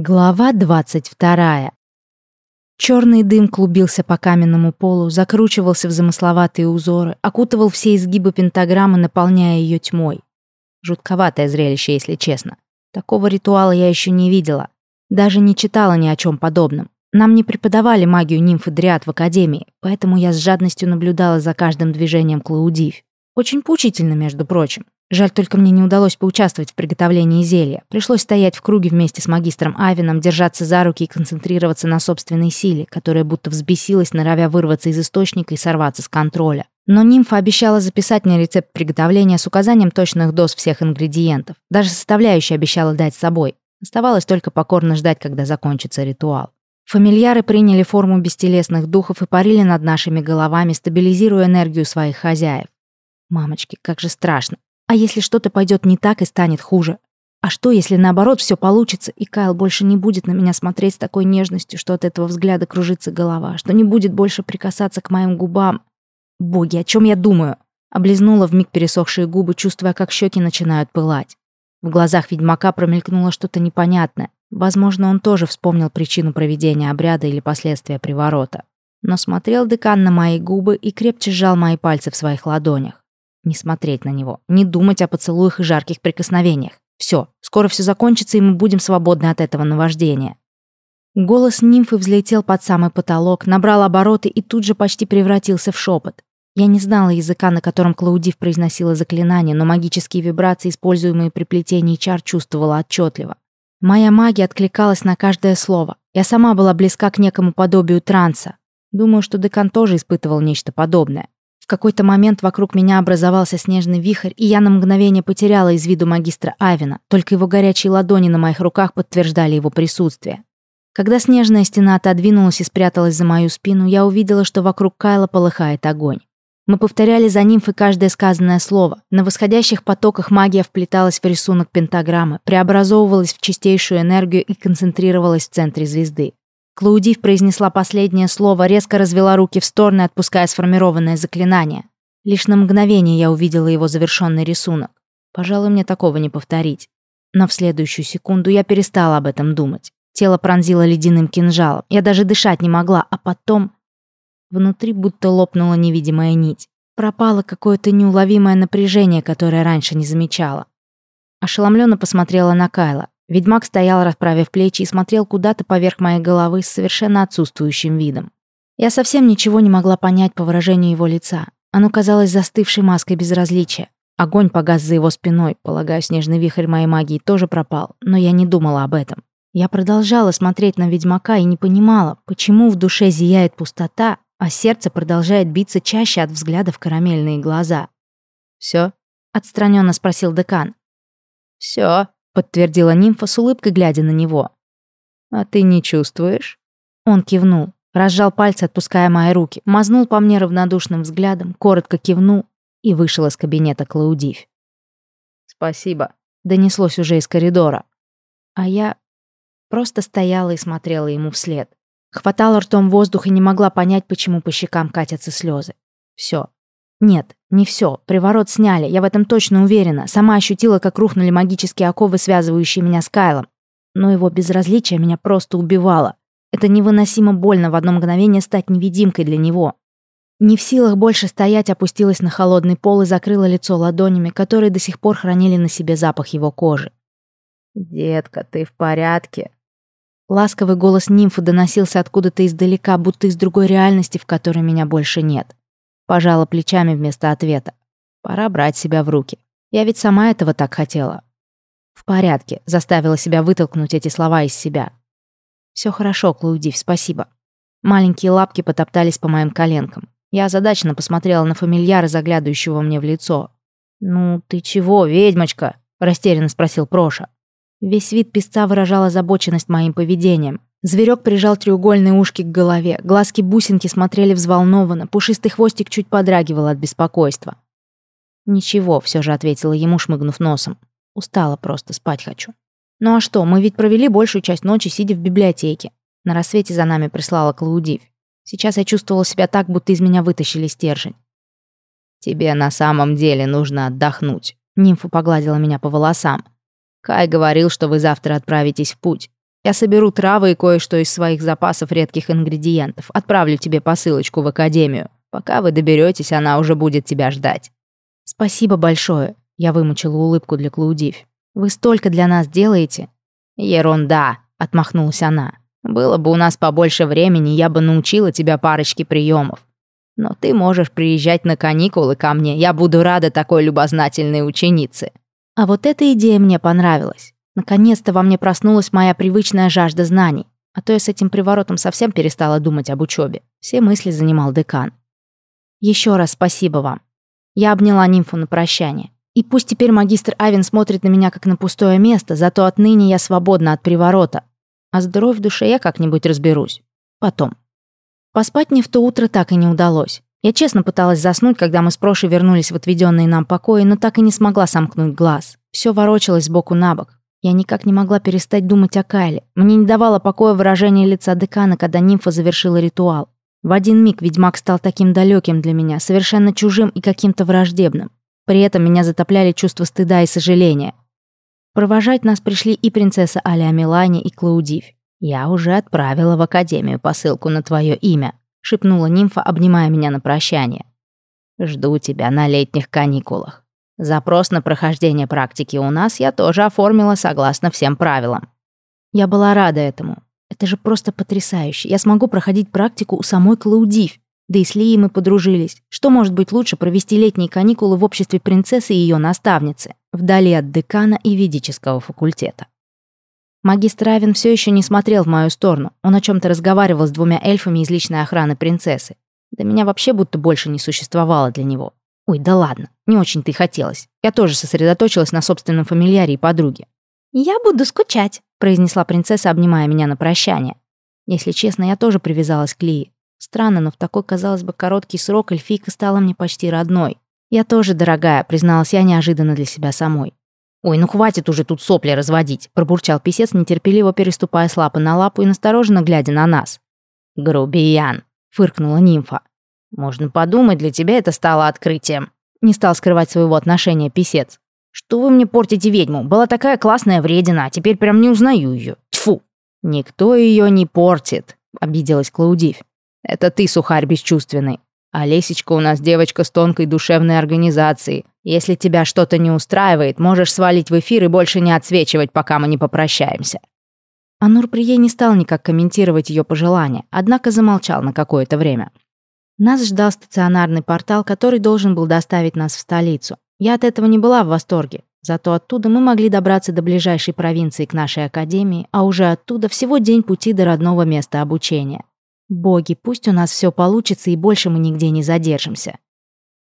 Глава двадцать вторая. Черный дым клубился по каменному полу, закручивался в замысловатые узоры, окутывал все изгибы пентаграммы, наполняя ее тьмой. Жутковатое зрелище, если честно. Такого ритуала я еще не видела. Даже не читала ни о чем подобном. Нам не преподавали магию нимфы Дриад в академии, поэтому я с жадностью наблюдала за каждым движением Клаудив. Очень поучительно, между прочим. Жаль, только мне не удалось поучаствовать в приготовлении зелья. Пришлось стоять в круге вместе с магистром Авином, держаться за руки и концентрироваться на собственной силе, которая будто взбесилась, норовя вырваться из источника и сорваться с контроля. Но нимфа обещала записать мне рецепт приготовления с указанием точных доз всех ингредиентов. Даже составляющие обещала дать с собой. Оставалось только покорно ждать, когда закончится ритуал. Фамильяры приняли форму бестелесных духов и парили над нашими головами, стабилизируя энергию своих хозяев. Мамочки, как же страшно. А если что-то пойдет не так и станет хуже? А что, если наоборот все получится, и Кайл больше не будет на меня смотреть с такой нежностью, что от этого взгляда кружится голова, что не будет больше прикасаться к моим губам? Боги, о чем я думаю? Облизнула вмиг пересохшие губы, чувствуя, как щеки начинают пылать. В глазах ведьмака промелькнуло что-то непонятное. Возможно, он тоже вспомнил причину проведения обряда или последствия приворота. Но смотрел декан на мои губы и крепче сжал мои пальцы в своих ладонях. Не смотреть на него, не думать о поцелуях и жарких прикосновениях. Все, скоро все закончится, и мы будем свободны от этого наваждения. Голос нимфы взлетел под самый потолок, набрал обороты и тут же почти превратился в шепот. Я не знала языка, на котором Клаудив произносила заклинание, но магические вибрации, используемые при плетении чар, чувствовала отчетливо. Моя магия откликалась на каждое слово. Я сама была близка к некому подобию транса. Думаю, что декан тоже испытывал нечто подобное какой-то момент вокруг меня образовался снежный вихрь, и я на мгновение потеряла из виду магистра Авина, только его горячие ладони на моих руках подтверждали его присутствие. Когда снежная стена отодвинулась и спряталась за мою спину, я увидела, что вокруг Кайла полыхает огонь. Мы повторяли за нимфой каждое сказанное слово. На восходящих потоках магия вплеталась в рисунок пентаграммы, преобразовывалась в чистейшую энергию и концентрировалась в центре звезды. Клаудив произнесла последнее слово, резко развела руки в стороны, отпуская сформированное заклинание. Лишь на мгновение я увидела его завершенный рисунок. Пожалуй, мне такого не повторить. Но в следующую секунду я перестала об этом думать. Тело пронзило ледяным кинжалом. Я даже дышать не могла, а потом... Внутри будто лопнула невидимая нить. Пропало какое-то неуловимое напряжение, которое раньше не замечала. Ошеломленно посмотрела на Кайла. Ведьмак стоял, расправив плечи, и смотрел куда-то поверх моей головы с совершенно отсутствующим видом. Я совсем ничего не могла понять по выражению его лица. Оно казалось застывшей маской безразличия. Огонь погас за его спиной, полагаю, снежный вихрь моей магии тоже пропал, но я не думала об этом. Я продолжала смотреть на ведьмака и не понимала, почему в душе зияет пустота, а сердце продолжает биться чаще от взгляда в карамельные глаза. «Всё?» — отстраненно спросил декан. «Всё», подтвердила нимфа с улыбкой, глядя на него. «А ты не чувствуешь?» Он кивнул, разжал пальцы, отпуская мои руки, мазнул по мне равнодушным взглядом, коротко кивнул и вышел из кабинета Клаудив. «Спасибо», — донеслось уже из коридора. А я просто стояла и смотрела ему вслед. Хватала ртом воздух и не могла понять, почему по щекам катятся слезы. Все, нет, не все. Приворот сняли, я в этом точно уверена. Сама ощутила, как рухнули магические оковы, связывающие меня с Кайлом. Но его безразличие меня просто убивало. Это невыносимо больно в одно мгновение стать невидимкой для него. Не в силах больше стоять, опустилась на холодный пол и закрыла лицо ладонями, которые до сих пор хранили на себе запах его кожи. «Детка, ты в порядке?» Ласковый голос нимфы доносился откуда-то издалека, будто из другой реальности, в которой меня больше нет. Пожала плечами вместо ответа. Пора брать себя в руки. Я ведь сама этого так хотела. В порядке, заставила себя вытолкнуть эти слова из себя. Все хорошо, Клаудив, спасибо. Маленькие лапки потоптались по моим коленкам. Я озадаченно посмотрела на фамильяра, заглядывающего мне в лицо. «Ну, ты чего, ведьмочка?» – растерянно спросил Проша. Весь вид песца выражал озабоченность моим поведением. Зверек прижал треугольные ушки к голове, глазки-бусинки смотрели взволнованно, пушистый хвостик чуть подрагивал от беспокойства. «Ничего», — все же ответила ему, шмыгнув носом. «Устала просто, спать хочу». «Ну а что, мы ведь провели большую часть ночи, сидя в библиотеке. На рассвете за нами прислала Клаудив. Сейчас я чувствовала себя так, будто из меня вытащили стержень». «Тебе на самом деле нужно отдохнуть», — нимфа погладила меня по волосам. «Кай говорил, что вы завтра отправитесь в путь. Я соберу травы и кое-что из своих запасов редких ингредиентов. Отправлю тебе посылочку в академию. Пока вы доберетесь, она уже будет тебя ждать». «Спасибо большое», — я вымучила улыбку для Клаудив. «Вы столько для нас делаете». «Ерунда», — отмахнулась она. «Было бы у нас побольше времени, я бы научила тебя парочке приемов. Но ты можешь приезжать на каникулы ко мне, я буду рада такой любознательной ученице». А вот эта идея мне понравилась. Наконец-то во мне проснулась моя привычная жажда знаний. А то я с этим приворотом совсем перестала думать об учебе. Все мысли занимал декан. Еще раз спасибо вам. Я обняла нимфу на прощание. И пусть теперь магистр Авен смотрит на меня как на пустое место, зато отныне я свободна от приворота. А здоровье в душе я как-нибудь разберусь. Потом. Поспать мне в то утро так и не удалось. Я честно пыталась заснуть, когда мы с Прошей вернулись в отведенные нам покои, но так и не смогла сомкнуть глаз. Все ворочалось сбоку на бок. Я никак не могла перестать думать о Кайле. Мне не давало покоя выражение лица декана, когда нимфа завершила ритуал. В один миг ведьмак стал таким далеким для меня, совершенно чужим и каким-то враждебным. При этом меня затопляли чувства стыда и сожаления. Провожать нас пришли и принцесса Аля Милане, и Клаудив. «Я уже отправила в академию посылку на твое имя», шепнула нимфа, обнимая меня на прощание. «Жду тебя на летних каникулах. Запрос на прохождение практики у нас я тоже оформила согласно всем правилам». Я была рада этому. Это же просто потрясающе. Я смогу проходить практику у самой Клаудив. Да и с Лией мы подружились. Что может быть лучше провести летние каникулы в обществе принцессы и ее наставницы, вдали от декана и ведического факультета? Магистр Равен все еще не смотрел в мою сторону. Он о чем-то разговаривал с двумя эльфами из личной охраны принцессы. Да меня вообще будто больше не существовало для него. Ой, да ладно, не очень-то и хотелось. Я тоже сосредоточилась на собственном фамильяре и подруге. «Я буду скучать», — произнесла принцесса, обнимая меня на прощание. Если честно, я тоже привязалась к Лии. Странно, но в такой, казалось бы, короткий срок эльфийка стала мне почти родной. «Я тоже, дорогая», — призналась я неожиданно для себя самой. «Ой, ну хватит уже тут сопли разводить», — пробурчал писец, нетерпеливо переступая с лапы на лапу и настороженно глядя на нас. «Грубиян», — фыркнула нимфа. «Можно подумать, для тебя это стало открытием». Не стал скрывать своего отношения писец. «Что вы мне портите ведьму? Была такая классная вредина, а теперь прям не узнаю ее. Тьфу!» «Никто ее не портит», — обиделась Клаудив. «Это ты, сухарь бесчувственный. А Лесечка у нас девочка с тонкой душевной организацией. Если тебя что-то не устраивает, можешь свалить в эфир и больше не отсвечивать, пока мы не попрощаемся». Анур Прие не стал никак комментировать ее пожелания, однако замолчал на какое-то время. Нас ждал стационарный портал, который должен был доставить нас в столицу. Я от этого не была в восторге. Зато оттуда мы могли добраться до ближайшей провинции к нашей академии, а уже оттуда всего день пути до родного места обучения. Боги, пусть у нас все получится и больше мы нигде не задержимся.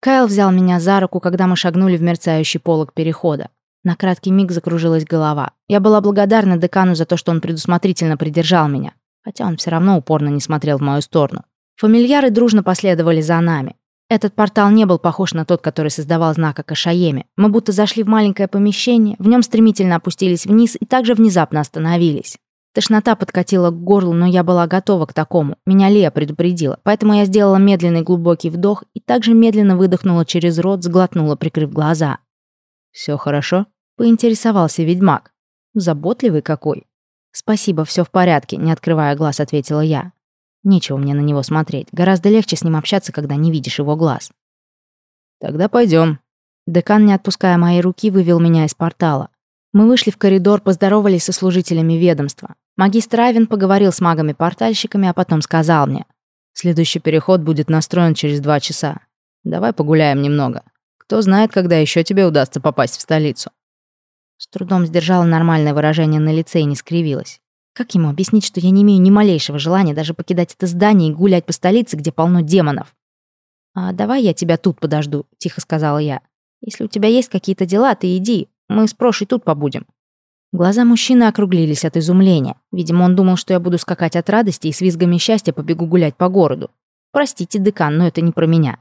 Кайл взял меня за руку, когда мы шагнули в мерцающий полог перехода. На краткий миг закружилась голова. Я была благодарна декану за то, что он предусмотрительно придержал меня, хотя он все равно упорно не смотрел в мою сторону. Фамильяры дружно последовали за нами. Этот портал не был похож на тот, который создавал знак о Кашаеме. Мы будто зашли в маленькое помещение, в нем стремительно опустились вниз и также внезапно остановились. Тошнота подкатила к горлу, но я была готова к такому. Меня Лея предупредила, поэтому я сделала медленный глубокий вдох и также медленно выдохнула через рот, сглотнула, прикрыв глаза. «Все хорошо?» — поинтересовался ведьмак. «Заботливый какой». «Спасибо, все в порядке», — не открывая глаз, ответила я. Нечего мне на него смотреть. Гораздо легче с ним общаться, когда не видишь его глаз. «Тогда пойдем. Декан, не отпуская моей руки, вывел меня из портала. Мы вышли в коридор, поздоровались со служителями ведомства. Магистр Айвен поговорил с магами-портальщиками, а потом сказал мне. «Следующий переход будет настроен через два часа. Давай погуляем немного. Кто знает, когда еще тебе удастся попасть в столицу». С трудом сдержала нормальное выражение на лице и не скривилась. Как ему объяснить, что я не имею ни малейшего желания даже покидать это здание и гулять по столице, где полно демонов? «А давай я тебя тут подожду», — тихо сказала я. «Если у тебя есть какие-то дела, ты иди. Мы с Прошей тут побудем». Глаза мужчины округлились от изумления. Видимо, он думал, что я буду скакать от радости и с визгами счастья побегу гулять по городу. «Простите, декан, но это не про меня».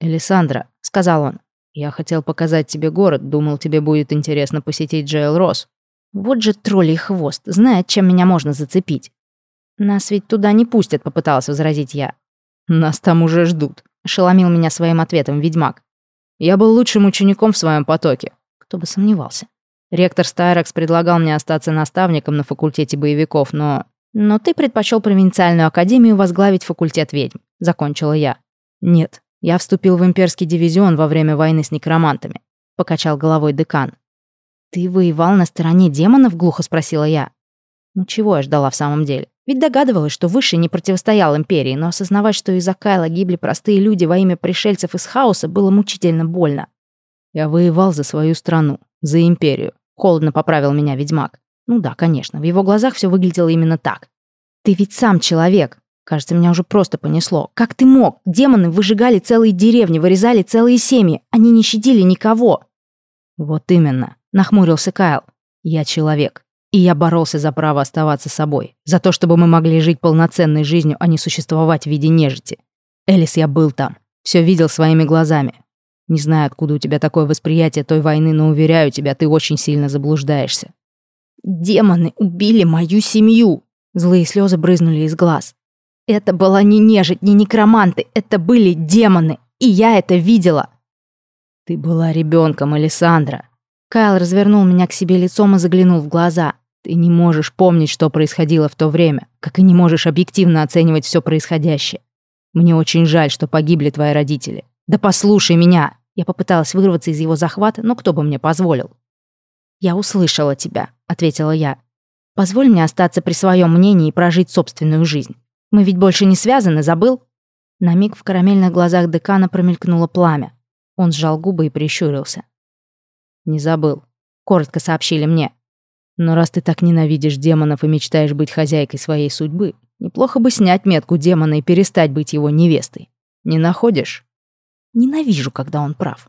«Элисандра», — сказал он, — «я хотел показать тебе город, думал, тебе будет интересно посетить Джейл Росс». Вот же троллей хвост, знает, чем меня можно зацепить. «Нас ведь туда не пустят», — попыталась возразить я. «Нас там уже ждут», — ошеломил меня своим ответом ведьмак. «Я был лучшим учеником в своем потоке. Кто бы сомневался. Ректор Стайрекс предлагал мне остаться наставником на факультете боевиков, но... Но ты предпочел провинциальную академию возглавить факультет ведьм, закончила я. Нет, я вступил в имперский дивизион во время войны с некромантами, покачал головой декан. Ты воевал на стороне демонов, глухо спросила я. Ну чего я ждала в самом деле? Ведь догадывалась, что Высший не противостоял Империи, но осознавать, что из-за Кайла гибли простые люди во имя пришельцев из хаоса, было мучительно больно. Я воевал за свою страну, за Империю. Холодно поправил меня ведьмак. Ну да, конечно, в его глазах все выглядело именно так. Ты ведь сам человек. Кажется, меня уже просто понесло. Как ты мог? Демоны выжигали целые деревни, вырезали целые семьи. Они не щадили никого. Вот именно, нахмурился Кайл. Я человек. И я боролся за право оставаться собой, за то, чтобы мы могли жить полноценной жизнью, а не существовать в виде нежити. Элис, я был там, все видел своими глазами. Не знаю, откуда у тебя такое восприятие той войны, но уверяю тебя, ты очень сильно заблуждаешься. Демоны убили мою семью. Злые слезы брызнули из глаз. Это была не нежить, не некроманты, это были демоны, и я это видела. Ты была ребенком, Александра. Кайл развернул меня к себе лицом и заглянул в глаза. Ты не можешь помнить, что происходило в то время, как и не можешь объективно оценивать все происходящее. Мне очень жаль, что погибли твои родители. Да послушай меня. Я попыталась вырваться из его захвата, но кто бы мне позволил? Я услышала тебя, ответила я. Позволь мне остаться при своем мнении и прожить собственную жизнь. Мы ведь больше не связаны, забыл? На миг в карамельных глазах декана промелькнуло пламя. Он сжал губы и прищурился. «Не забыл», — коротко сообщили мне. «Но раз ты так ненавидишь демонов и мечтаешь быть хозяйкой своей судьбы, неплохо бы снять метку демона и перестать быть его невестой. Не находишь?» «Ненавижу, когда он прав.